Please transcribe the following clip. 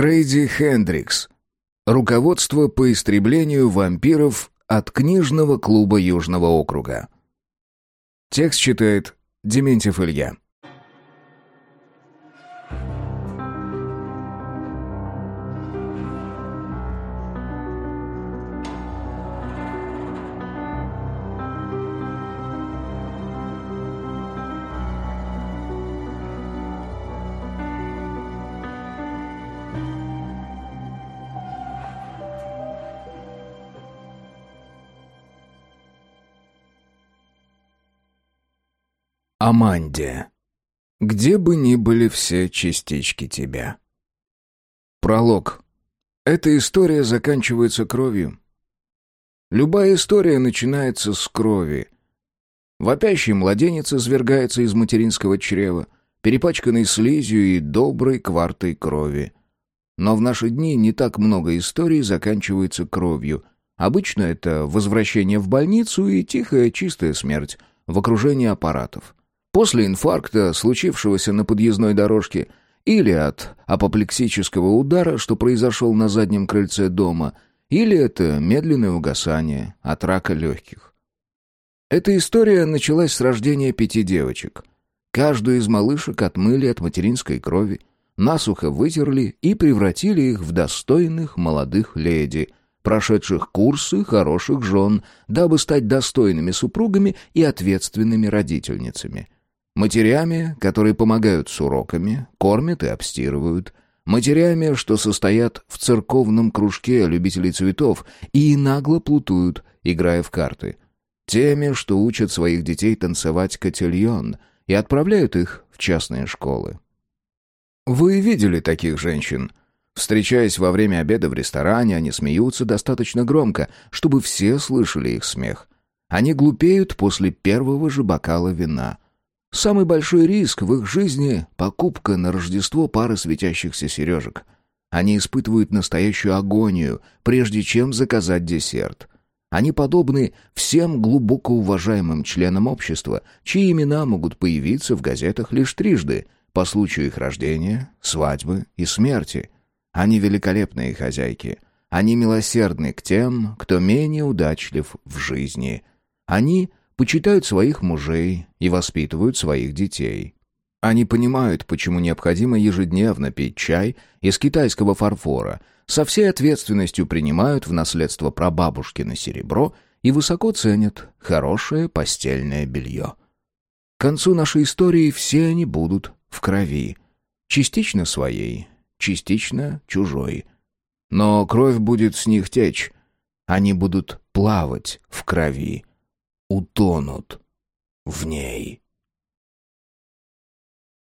Грейди Хендрикс. Руководство по истреблению вампиров от книжного клуба Южного округа. Текст читает Дементьев Илья. Аманде. Где бы ни были все частички тебя. Пролог. Эта история заканчивается кровью. Любая история начинается с крови. Вопящий младенец извергается из материнского чрева, перепачканный слизью и доброй квартой крови. Но в наши дни не так много историй заканчивается кровью. Обычно это возвращение в больницу и тихая чистая смерть в окружении аппаратов. После инфаркта, случившегося на подъездной дорожке, или от апоплексического удара, что произошел на заднем крыльце дома, или это медленное угасание от рака легких. Эта история началась с рождения пяти девочек. Каждую из малышек отмыли от материнской крови, насухо вытерли и превратили их в достойных молодых леди, прошедших курсы хороших жен, дабы стать достойными супругами и ответственными родительницами – Матерями, которые помогают с уроками, кормят и обстирывают. Матерями, что состоят в церковном кружке любителей цветов и нагло плутуют, играя в карты. Теми, что учат своих детей танцевать котельон и отправляют их в частные школы. Вы видели таких женщин? Встречаясь во время обеда в ресторане, они смеются достаточно громко, чтобы все слышали их смех. Они глупеют после первого же бокала вина — Самый большой риск в их жизни — покупка на Рождество пары светящихся сережек. Они испытывают настоящую агонию, прежде чем заказать десерт. Они подобны всем глубоко уважаемым членам общества, чьи имена могут появиться в газетах лишь трижды по случаю их рождения, свадьбы и смерти. Они великолепные хозяйки. Они милосердны к тем, кто менее удачлив в жизни. Они почитают своих мужей и воспитывают своих детей. Они понимают, почему необходимо ежедневно пить чай из китайского фарфора, со всей ответственностью принимают в наследство прабабушкино серебро и высоко ценят хорошее постельное белье. К концу нашей истории все они будут в крови, частично своей, частично чужой. Но кровь будет с них течь, они будут плавать в крови, утонут в ней.